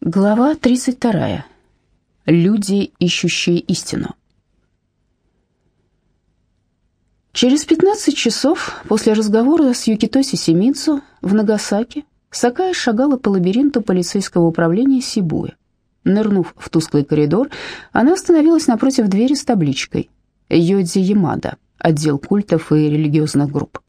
Глава 32. Люди, ищущие истину. Через 15 часов после разговора с Юкитоси Симидзу в Нагасаки Сакая шагала по лабиринту полицейского управления Сибуя. Нырнув в тусклый коридор, она остановилась напротив двери с табличкой «Йодзи Ямада, отдел культов и религиозных групп».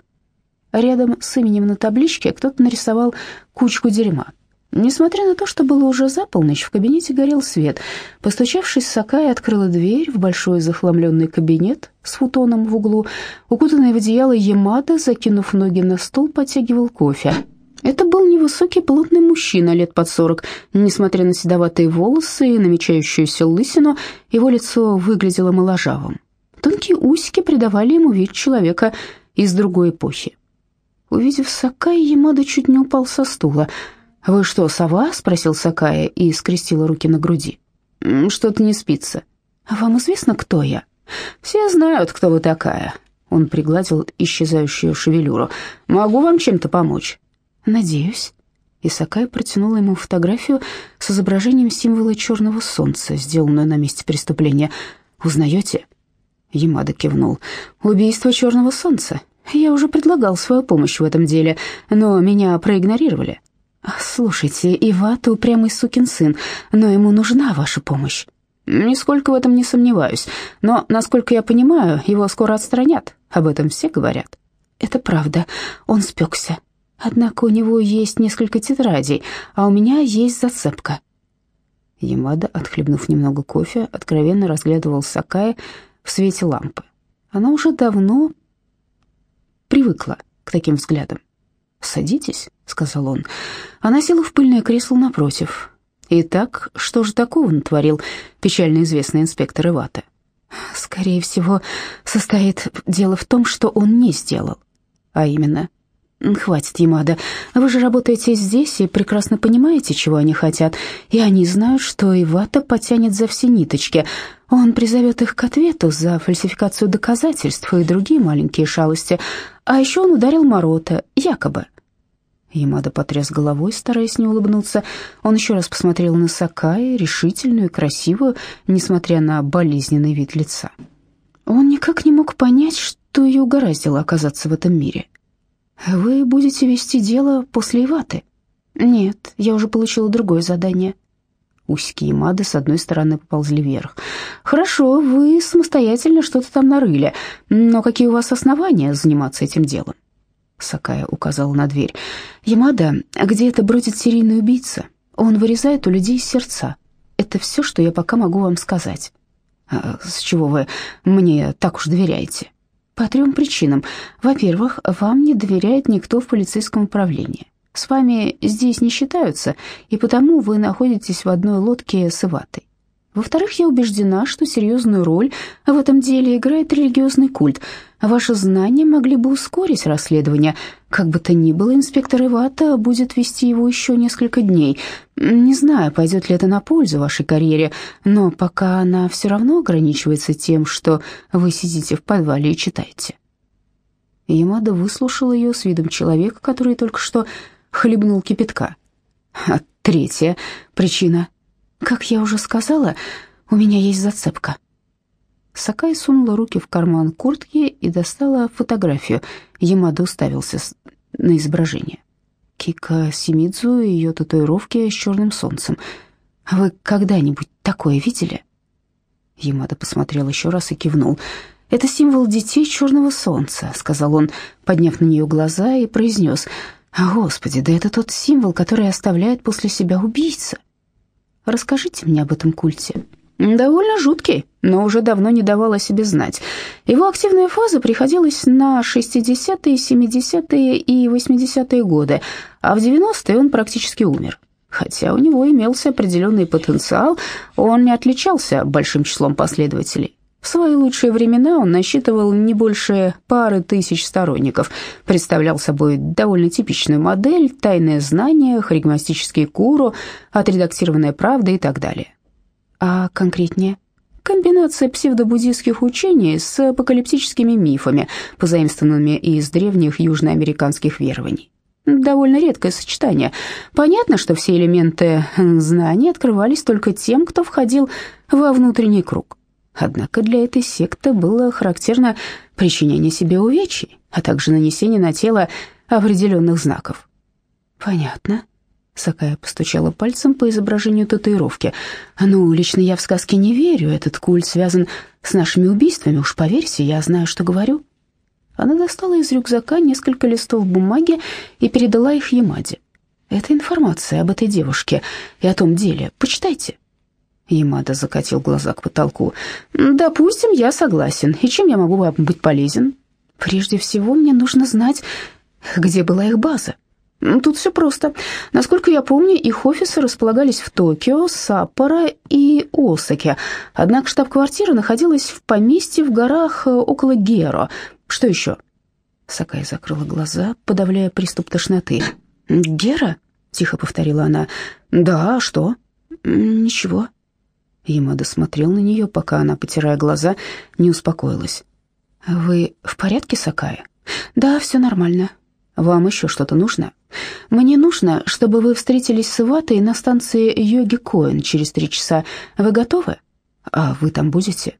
Рядом с именем на табличке кто-то нарисовал кучку дерьма – Несмотря на то, что было уже за полночь, в кабинете горел свет. Постучавшись, Сакая открыла дверь в большой захламленный кабинет с футоном в углу. Укутанный в одеяло Ямада, закинув ноги на стол, подтягивал кофе. Это был невысокий плотный мужчина лет под сорок. Несмотря на седоватые волосы и намечающуюся лысину, его лицо выглядело моложавым. Тонкие усики придавали ему вид человека из другой эпохи. Увидев Сакая, Ямада чуть не упал со стула – «Вы что, сова?» — спросил Сакая и скрестила руки на груди. «Что-то не спится». «А вам известно, кто я?» «Все знают, кто вы такая». Он пригладил исчезающую шевелюру. «Могу вам чем-то помочь?» «Надеюсь». И Сакай протянула ему фотографию с изображением символа черного солнца, сделанную на месте преступления. «Узнаете?» Ямада кивнул. «Убийство черного солнца. Я уже предлагал свою помощь в этом деле, но меня проигнорировали. «Слушайте, Ивата упрямый сукин сын, но ему нужна ваша помощь». «Нисколько в этом не сомневаюсь, но, насколько я понимаю, его скоро отстранят, об этом все говорят». «Это правда, он спекся. Однако у него есть несколько тетрадей, а у меня есть зацепка». Ямада, отхлебнув немного кофе, откровенно разглядывал Сакая в свете лампы. Она уже давно привыкла к таким взглядам. «Садитесь», — сказал он. Она села в пыльное кресло напротив. «Итак, что же такого натворил печально известный инспектор Ивата?» «Скорее всего, состоит дело в том, что он не сделал. А именно...» «Хватит, Ямада. Вы же работаете здесь и прекрасно понимаете, чего они хотят. И они знают, что Ивата потянет за все ниточки. Он призовет их к ответу за фальсификацию доказательств и другие маленькие шалости. А еще он ударил Морота, якобы. Ямада потряс головой, стараясь не улыбнуться. Он еще раз посмотрел на Сакаи, решительную и красивую, несмотря на болезненный вид лица. Он никак не мог понять, что ее угораздило оказаться в этом мире. «Вы будете вести дело после Иваты?» «Нет, я уже получила другое задание». Усики Ямады с одной стороны поползли вверх. «Хорошо, вы самостоятельно что-то там нарыли, но какие у вас основания заниматься этим делом?» Сакая указал на дверь. «Ямада, где это бродит серийный убийца? Он вырезает у людей сердца. Это все, что я пока могу вам сказать». А «С чего вы мне так уж доверяете?» «По трем причинам. Во-первых, вам не доверяет никто в полицейском управлении. С вами здесь не считаются, и потому вы находитесь в одной лодке с Иватой. Во-вторых, я убеждена, что серьезную роль в этом деле играет религиозный культ. Ваши знания могли бы ускорить расследование. Как бы то ни было, инспектор Ивата будет вести его еще несколько дней. Не знаю, пойдет ли это на пользу вашей карьере, но пока она все равно ограничивается тем, что вы сидите в подвале и читаете. Ямада выслушал ее с видом человека, который только что хлебнул кипятка. А третья причина — как я уже сказала, у меня есть зацепка. Сакай сунула руки в карман куртки и достала фотографию. Ямада уставился на изображение. Кика Симидзу и ее татуировки с черным солнцем. Вы когда-нибудь такое видели? Ямада посмотрел еще раз и кивнул. «Это символ детей черного солнца», — сказал он, подняв на нее глаза и произнес. «Господи, да это тот символ, который оставляет после себя убийца». Расскажите мне об этом культе». Довольно жуткий, но уже давно не давал о себе знать. Его активная фаза приходилась на 60-е, 70-е и 80-е годы, а в 90-е он практически умер. Хотя у него имелся определенный потенциал, он не отличался большим числом последователей. В свои лучшие времена он насчитывал не больше пары тысяч сторонников, представлял собой довольно типичную модель, тайное знание, харизматический куру, отредактированная правда и так далее. А конкретнее? Комбинация псевдобуддийских учений с апокалиптическими мифами, позаимствованными из древних южноамериканских верований. Довольно редкое сочетание. Понятно, что все элементы знаний открывались только тем, кто входил во внутренний круг. Однако для этой секты было характерно причинение себе увечий, а также нанесение на тело определенных знаков. «Понятно», — Сакая постучала пальцем по изображению татуировки. «Ну, лично я в сказки не верю, этот культ связан с нашими убийствами, уж поверьте, я знаю, что говорю». Она достала из рюкзака несколько листов бумаги и передала их Ямаде. «Это информация об этой девушке и о том деле. Почитайте». Ямада закатил глаза к потолку. «Допустим, я согласен. И чем я могу вам быть полезен?» «Прежде всего, мне нужно знать, где была их база». Тут все просто. Насколько я помню, их офисы располагались в Токио, Саппоро и Осаке. Однако штаб-квартира находилась в поместье в горах э, около Геро. Что еще? Сакай закрыла глаза, подавляя приступ тошноты. «Гера?» — тихо повторила она. «Да, а что?» «Ничего». Ямада смотрел на нее, пока она, потирая глаза, не успокоилась. «Вы в порядке, Сакая?» «Да, все нормально. Вам еще что-то нужно?» «Мне нужно, чтобы вы встретились с Иватой на станции Йоги Коэн через три часа. Вы готовы?» «А вы там будете?»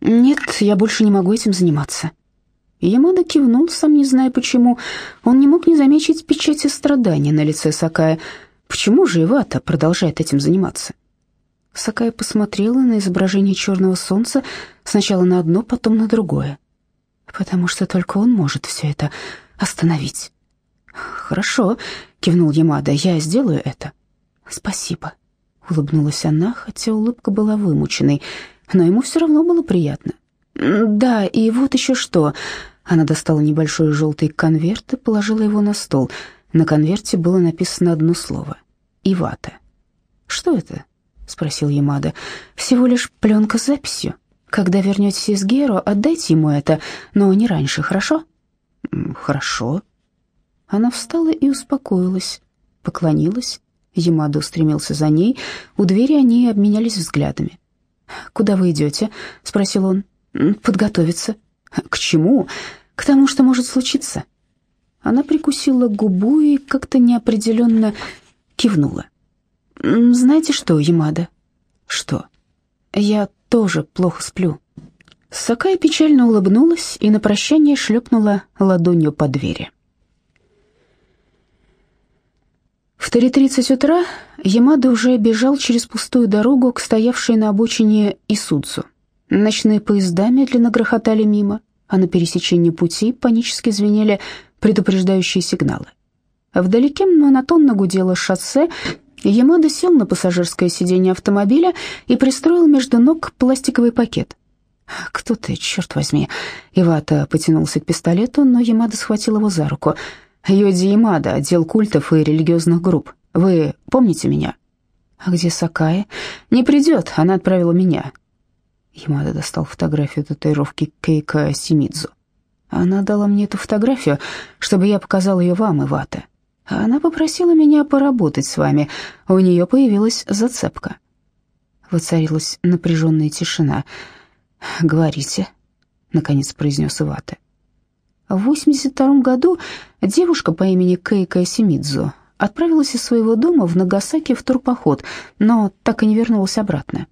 «Нет, я больше не могу этим заниматься». Ямада кивнул, сам не зная почему. Он не мог не заметить печати страдания на лице Сакая. Почему же Ивата продолжает этим заниматься? Сакая посмотрела на изображение черного солнца, сначала на одно, потом на другое. Потому что только он может все это остановить. «Хорошо», — кивнул Ямада, — «я сделаю это». «Спасибо», — улыбнулась она, хотя улыбка была вымученной, но ему все равно было приятно. «Да, и вот еще что». Она достала небольшой желтый конверт и положила его на стол. На конверте было написано одно слово — «Ивата». «Что это?» — спросил Ямада. «Всего лишь пленка с записью. Когда вернетесь из Геро, отдайте ему это, но не раньше, хорошо?» «Хорошо». Она встала и успокоилась, поклонилась. Ямада устремился за ней. У двери они обменялись взглядами. «Куда вы идете?» — спросил он. «Подготовиться». «К чему?» «К тому, что может случиться». Она прикусила губу и как-то неопределенно кивнула. «Знаете что, Ямада?» «Что?» «Я тоже плохо сплю». Сакая печально улыбнулась и на прощание шлепнула ладонью по двери. В 3.30 утра Ямада уже бежал через пустую дорогу к стоявшей на обочине Исудзу. Ночные поезда медленно грохотали мимо, а на пересечении пути панически звенели предупреждающие сигналы. Вдалеке монотонно гудело шоссе, Ямада сел на пассажирское сиденье автомобиля и пристроил между ног пластиковый пакет. «Кто ты, черт возьми?» Ивата потянулся к пистолету, но Ямада схватил его за руку. «Йоди Ямада, отдел культов и религиозных групп. Вы помните меня?» «А где Сакая?» «Не придет, она отправила меня». Ямада достал фотографию татуировки Кейка Симидзу. «Она дала мне эту фотографию, чтобы я показал ее вам, Ивата. Она попросила меня поработать с вами. У нее появилась зацепка». Воцарилась напряженная тишина. «Говорите», — наконец произнес Ивата. В 82 году девушка по имени Кейка Симидзу отправилась из своего дома в Нагасаки в турпоход, но так и не вернулась обратно.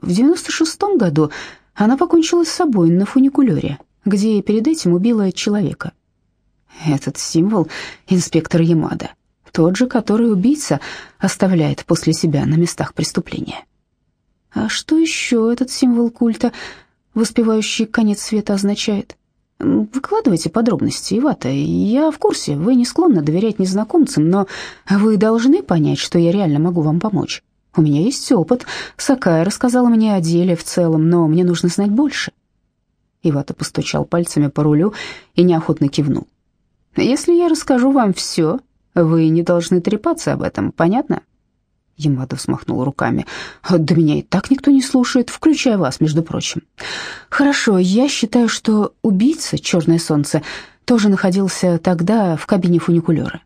В 96 году она покончила с собой на фуникулере, где перед этим убила человека. Этот символ инспектор Ямада, тот же, который убийца оставляет после себя на местах преступления. А что еще этот символ культа, воспевающий конец света, означает? Выкладывайте подробности, Ивата. Я в курсе, вы не склонны доверять незнакомцам, но вы должны понять, что я реально могу вам помочь. У меня есть опыт. Сакая рассказала мне о деле в целом, но мне нужно знать больше. Ивата постучал пальцами по рулю и неохотно кивнул. Если я расскажу вам все, вы не должны трепаться об этом, понятно? Ямада взмахнул руками. «Да меня и так никто не слушает, включая вас, между прочим». «Хорошо, я считаю, что убийца, Черное Солнце, тоже находился тогда в кабине фуникулера».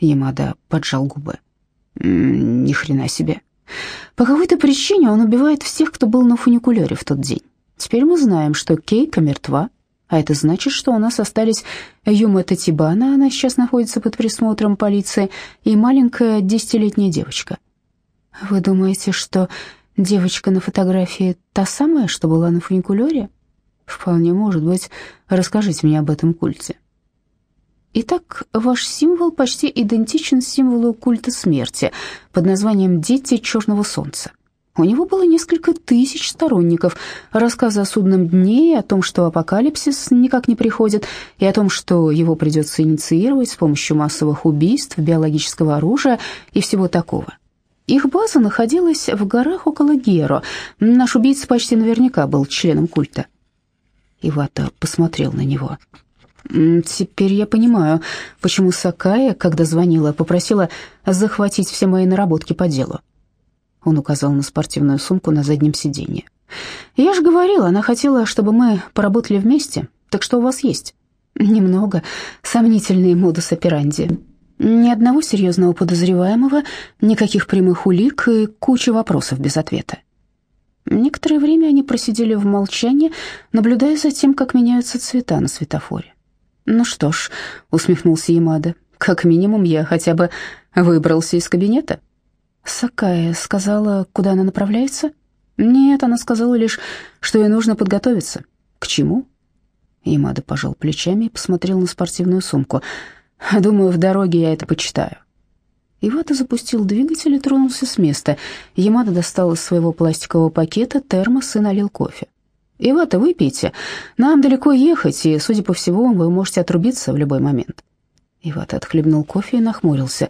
Ямада поджал губы. «Ни хрена себе. По какой-то причине он убивает всех, кто был на фуникулере в тот день. Теперь мы знаем, что Кейка мертва, А это значит, что у нас остались Юма Татибана, она сейчас находится под присмотром полиции, и маленькая десятилетняя девочка. Вы думаете, что девочка на фотографии та самая, что была на фуникулере? Вполне может быть. Расскажите мне об этом культе. Итак, ваш символ почти идентичен символу культа смерти под названием «Дети черного солнца». У него было несколько тысяч сторонников. Рассказы о судном дне, о том, что апокалипсис никак не приходит, и о том, что его придется инициировать с помощью массовых убийств, биологического оружия и всего такого. Их база находилась в горах около Геро. Наш убийца почти наверняка был членом культа. Ивата посмотрел на него. «Теперь я понимаю, почему Сакая, когда звонила, попросила захватить все мои наработки по делу». Он указал на спортивную сумку на заднем сиденье. «Я же говорила, она хотела, чтобы мы поработали вместе. Так что у вас есть?» «Немного. Сомнительный модус операнди. Ни одного серьезного подозреваемого, никаких прямых улик и куча вопросов без ответа». Некоторое время они просидели в молчании, наблюдая за тем, как меняются цвета на светофоре. «Ну что ж», — усмехнулся Ямада, — «как минимум я хотя бы выбрался из кабинета». «Сакая сказала, куда она направляется?» «Нет, она сказала лишь, что ей нужно подготовиться». «К чему?» Ямада пожал плечами и посмотрел на спортивную сумку. «Думаю, в дороге я это почитаю». Ивата запустил двигатель и тронулся с места. Ямада достал из своего пластикового пакета термос и налил кофе. «Ивата, выпейте. Нам далеко ехать, и, судя по всему, вы можете отрубиться в любой момент». Ивата отхлебнул кофе и нахмурился.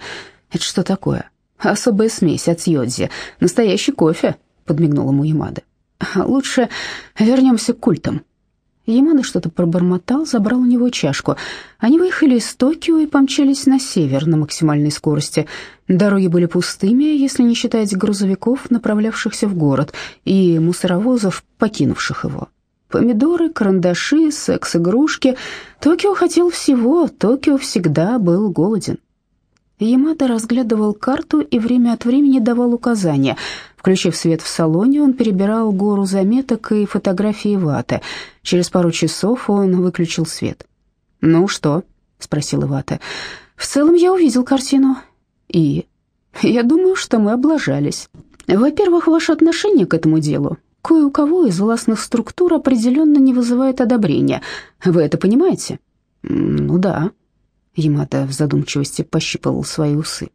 «Это что такое?» «Особая смесь от йодзи. Настоящий кофе», — подмигнул ему Ямада. «Лучше вернемся к культам». Ямада что-то пробормотал, забрал у него чашку. Они выехали из Токио и помчались на север на максимальной скорости. Дороги были пустыми, если не считать грузовиков, направлявшихся в город, и мусоровозов, покинувших его. Помидоры, карандаши, секс-игрушки. Токио хотел всего, Токио всегда был голоден. Ямада разглядывал карту и время от времени давал указания. Включив свет в салоне, он перебирал гору заметок и фотографии Ваты. Через пару часов он выключил свет. «Ну что?» — спросил Вата. «В целом я увидел картину. И? Я думаю, что мы облажались. Во-первых, ваше отношение к этому делу кое у кого из властных структур определенно не вызывает одобрения. Вы это понимаете?» «Ну да», Ямада в задумчивости пощипывал свои усы.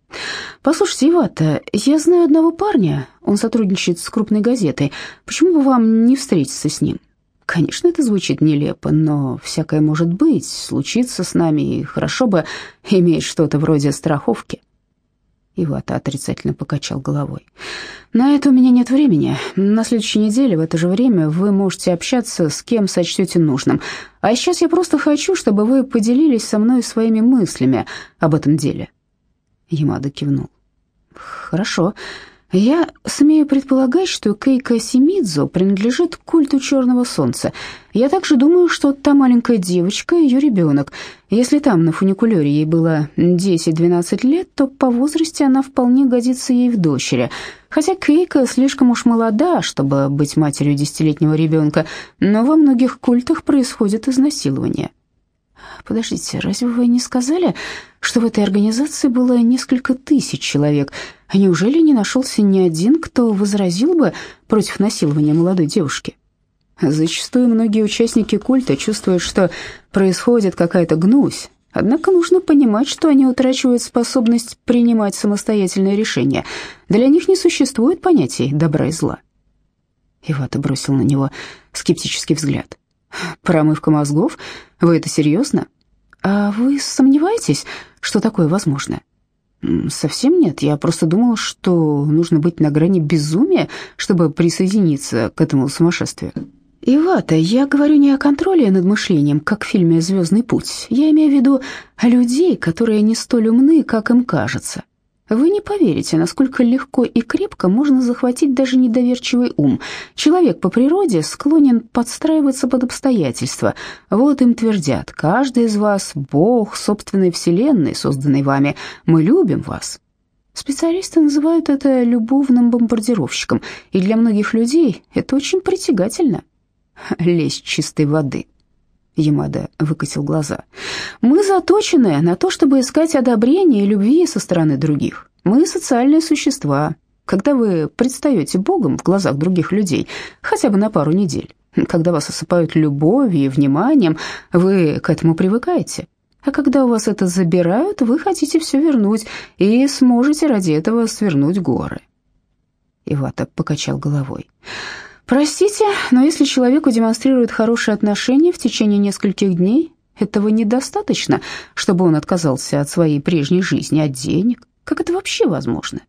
«Послушайте, Ивата, я знаю одного парня, он сотрудничает с крупной газетой. Почему бы вам не встретиться с ним?» «Конечно, это звучит нелепо, но всякое может быть, случиться с нами, и хорошо бы иметь что-то вроде страховки». Ивата отрицательно покачал головой. «На это у меня нет времени. На следующей неделе в это же время вы можете общаться с кем сочтете нужным. А сейчас я просто хочу, чтобы вы поделились со мной своими мыслями об этом деле». Ямада кивнул. «Хорошо. Я смею предполагать, что Кейка Симидзу принадлежит к культу Черного Солнца. Я также думаю, что та маленькая девочка — ее ребенок. Если там на фуникулере ей было 10-12 лет, то по возрасте она вполне годится ей в дочери. Хотя Кейка слишком уж молода, чтобы быть матерью десятилетнего ребенка, но во многих культах происходит изнасилование. Подождите, разве вы не сказали, что в этой организации было несколько тысяч человек? А неужели не нашелся ни один, кто возразил бы против насилования молодой девушки? Зачастую многие участники культа чувствуют, что происходит какая-то гнусь, Однако нужно понимать, что они утрачивают способность принимать самостоятельные решения. Для них не существует понятий добра и зла. Ивата бросил на него скептический взгляд. «Промывка мозгов? Вы это серьезно? А вы сомневаетесь, что такое возможно?» «Совсем нет. Я просто думала, что нужно быть на грани безумия, чтобы присоединиться к этому сумасшествию». «Ивата, я говорю не о контроле над мышлением, как в фильме «Звездный путь». Я имею в виду людей, которые не столь умны, как им кажется. Вы не поверите, насколько легко и крепко можно захватить даже недоверчивый ум. Человек по природе склонен подстраиваться под обстоятельства. Вот им твердят, каждый из вас – Бог собственной вселенной, созданной вами. Мы любим вас. Специалисты называют это любовным бомбардировщиком, и для многих людей это очень притягательно. Лезть чистой воды. Ямада выкатил глаза. «Мы заточены на то, чтобы искать одобрение и любви со стороны других. Мы социальные существа. Когда вы предстаете Богом в глазах других людей, хотя бы на пару недель, когда вас осыпают любовью и вниманием, вы к этому привыкаете. А когда у вас это забирают, вы хотите все вернуть и сможете ради этого свернуть горы. Ивата покачал головой. Простите, но если человеку демонстрируют хорошие отношения в течение нескольких дней, этого недостаточно, чтобы он отказался от своей прежней жизни, от денег. Как это вообще возможно?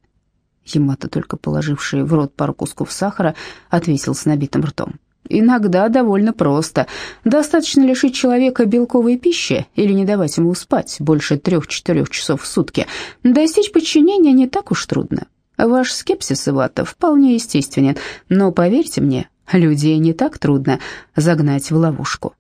Ямато, только положивший в рот пару кусков сахара, ответил с набитым ртом. Иногда довольно просто. Достаточно лишить человека белковой пищи или не давать ему спать больше трех-четырех часов в сутки. Достичь подчинения не так уж трудно. Ваш скепсис, Ивата, вполне естественен, но поверьте мне, людей не так трудно загнать в ловушку.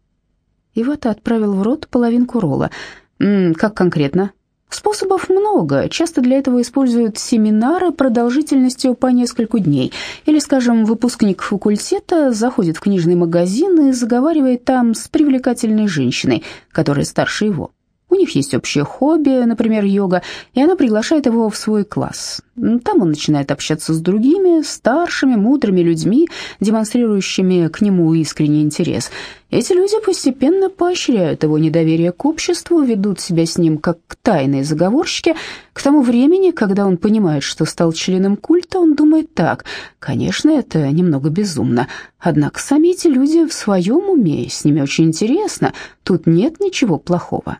Ивата отправил в рот половинку ролла. «М «Как конкретно?» Способов много. Часто для этого используют семинары продолжительностью по нескольку дней. Или, скажем, выпускник факультета заходит в книжный магазин и заговаривает там с привлекательной женщиной, которая старше его. У них есть общее хобби, например, йога, и она приглашает его в свой класс. Там он начинает общаться с другими, старшими, мудрыми людьми, демонстрирующими к нему искренний интерес. Эти люди постепенно поощряют его недоверие к обществу, ведут себя с ним как тайные заговорщики. К тому времени, когда он понимает, что стал членом культа, он думает так. Конечно, это немного безумно. Однако сами эти люди в своем уме, с ними очень интересно, тут нет ничего плохого.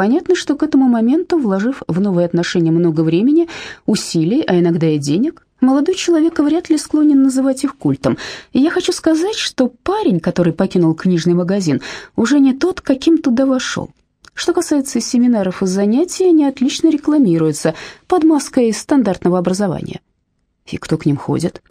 Понятно, что к этому моменту, вложив в новые отношения много времени, усилий, а иногда и денег, молодой человек вряд ли склонен называть их культом. И я хочу сказать, что парень, который покинул книжный магазин, уже не тот, каким туда вошел. Что касается семинаров и занятий, они отлично рекламируются под маской стандартного образования. И кто к ним ходит?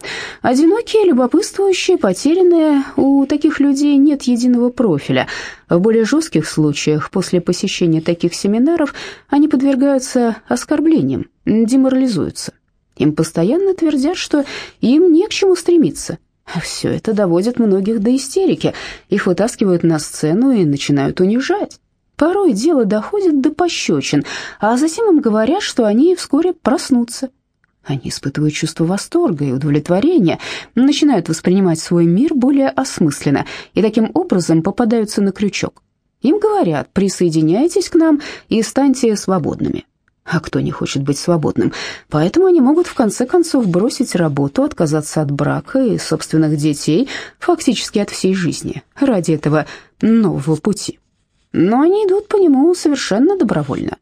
Одинокие, любопытствующие, потерянные. У таких людей нет единого профиля. В более жестких случаях, после посещения таких семинаров, они подвергаются оскорблениям, деморализуются. Им постоянно твердят, что им не к чему стремиться. Все это доводит многих до истерики. Их вытаскивают на сцену и начинают унижать. Порой дело доходит до пощечин, а затем им говорят, что они вскоре проснутся. Они испытывают чувство восторга и удовлетворения, начинают воспринимать свой мир более осмысленно и таким образом попадаются на крючок. Им говорят, присоединяйтесь к нам и станьте свободными. А кто не хочет быть свободным? Поэтому они могут в конце концов бросить работу, отказаться от брака и собственных детей, фактически от всей жизни, ради этого нового пути. Но они идут по нему совершенно добровольно.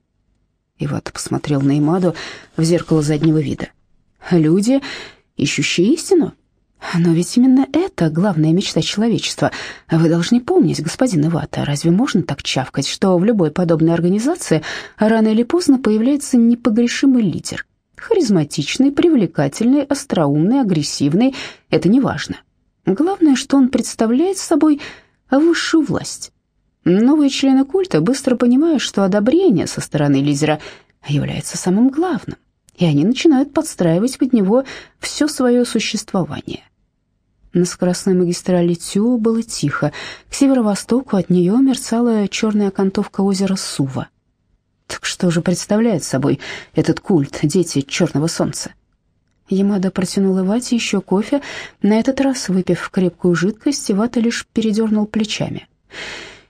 Ивата посмотрел на Имаду в зеркало заднего вида. Люди, ищущие истину? Но ведь именно это главная мечта человечества. Вы должны помнить, господин Ивата, разве можно так чавкать, что в любой подобной организации рано или поздно появляется непогрешимый лидер? Харизматичный, привлекательный, остроумный, агрессивный – это не важно. Главное, что он представляет собой высшую власть. Новые члены культа быстро понимают, что одобрение со стороны лидера является самым главным и они начинают подстраивать под него все свое существование. На скоростной магистрали Тю было тихо. К северо-востоку от нее мерцала черная окантовка озера Сува. Так что же представляет собой этот культ «Дети черного солнца»? Ямада протянула Вате еще кофе. На этот раз, выпив крепкую жидкость, Вата лишь передернул плечами.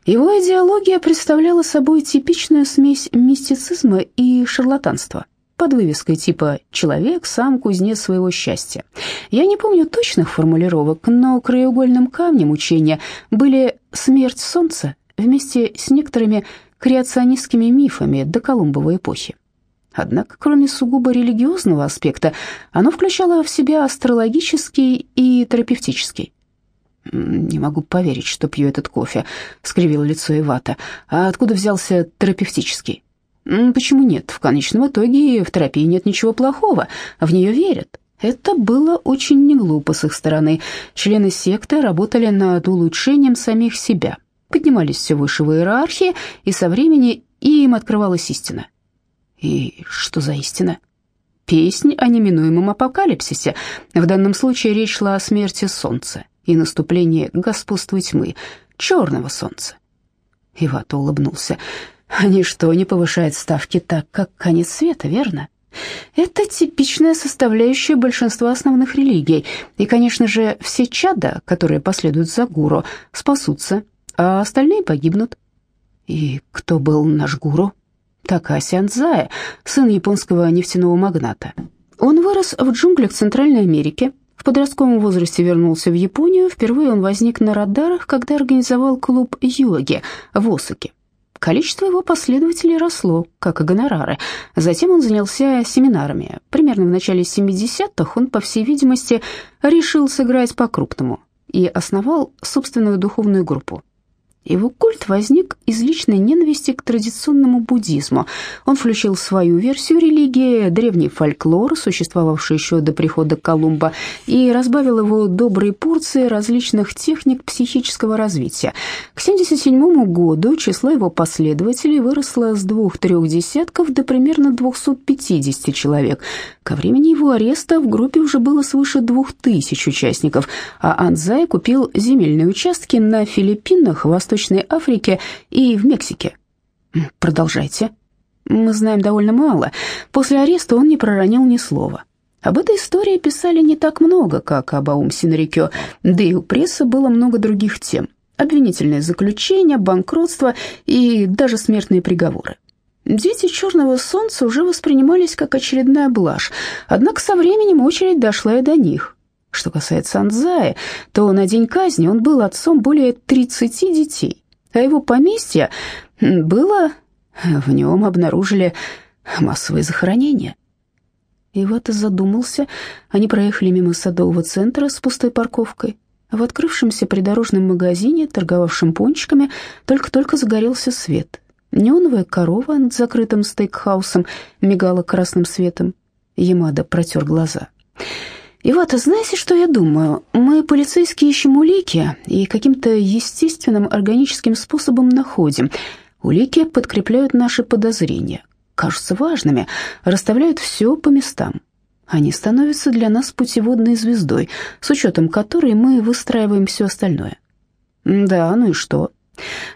Его идеология представляла собой типичную смесь мистицизма и шарлатанства – под вывеской типа «Человек сам кузнец своего счастья». Я не помню точных формулировок, но краеугольным камнем учения были смерть солнца вместе с некоторыми креационистскими мифами до Колумбовой эпохи. Однако, кроме сугубо религиозного аспекта, оно включало в себя астрологический и терапевтический. «Не могу поверить, что пью этот кофе», — скривил лицо Ивата. «А откуда взялся терапевтический?» Почему нет? В конечном итоге в терапии нет ничего плохого, в нее верят. Это было очень неглупо с их стороны. Члены секты работали над улучшением самих себя, поднимались все выше в иерархии, и со времени им открывалась истина. И что за истина? Песнь о неминуемом апокалипсисе. В данном случае речь шла о смерти солнца и наступление господства тьмы, черного солнца. Ивато улыбнулся. Ничто не повышает ставки так, как конец света, верно? Это типичная составляющая большинства основных религий. И, конечно же, все чада, которые последуют за гуру, спасутся, а остальные погибнут. И кто был наш гуру? Такаси Анзая, сын японского нефтяного магната. Он вырос в джунглях Центральной Америки, в подростковом возрасте вернулся в Японию. Впервые он возник на радарах, когда организовал клуб йоги в Осаке. Количество его последователей росло, как и гонорары. Затем он занялся семинарами. Примерно в начале 70-х он, по всей видимости, решил сыграть по-крупному и основал собственную духовную группу. Его культ возник из личной ненависти к традиционному буддизму. Он включил свою версию религии древний фольклор, существовавший еще до прихода Колумба, и разбавил его доброй порцией различных техник психического развития. К 1977 году число его последователей выросло с двух-трех десятков до примерно 250 человек. Ко времени его ареста в группе уже было свыше двух тысяч участников, а Анзай купил земельные участки на Филиппинах, Восточной Восточной Африке и в Мексике. Продолжайте. Мы знаем довольно мало. После ареста он не проронил ни слова. Об этой истории писали не так много, как об Аум Синарикё, да и у прессы было много других тем. Обвинительные заключения, банкротство и даже смертные приговоры. Дети черного солнца уже воспринимались как очередная блажь, однако со временем очередь дошла и до них. Что касается Анзая, то на день казни он был отцом более 30 детей, а его поместье было... В нем обнаружили массовые захоронения. И вот задумался. Они проехали мимо садового центра с пустой парковкой. В открывшемся придорожном магазине, торговавшем пончиками, только-только загорелся свет. Неоновая корова над закрытым стейкхаусом мигала красным светом. Ямада протер глаза. И вот, знаете, что я думаю? Мы, полицейские, ищем улики и каким-то естественным органическим способом находим. Улики подкрепляют наши подозрения, кажутся важными, расставляют все по местам. Они становятся для нас путеводной звездой, с учетом которой мы выстраиваем все остальное. Да, ну и что?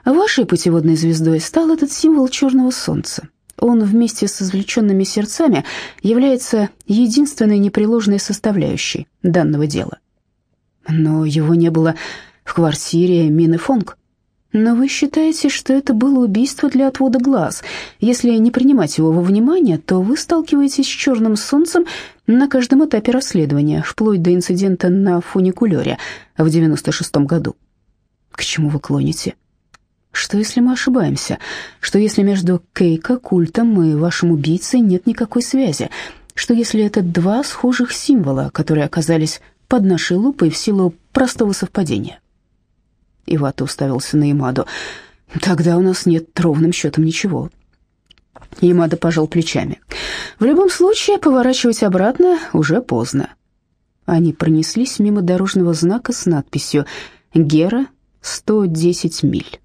Вашей путеводной звездой стал этот символ черного солнца. Он вместе с извлеченными сердцами является единственной непреложной составляющей данного дела. Но его не было в квартире Мины Фонг. Но вы считаете, что это было убийство для отвода глаз. Если не принимать его во внимание, то вы сталкиваетесь с черным солнцем на каждом этапе расследования, вплоть до инцидента на фуникулере в 96 году. К чему вы клоните? Что если мы ошибаемся? Что если между Кейко, культом и вашим убийцей нет никакой связи? Что если это два схожих символа, которые оказались под нашей лупой в силу простого совпадения? Ивата уставился на Ямаду. Тогда у нас нет ровным счетом ничего. Ямада пожал плечами. В любом случае, поворачивать обратно уже поздно. Они пронеслись мимо дорожного знака с надписью «Гера, 110 миль».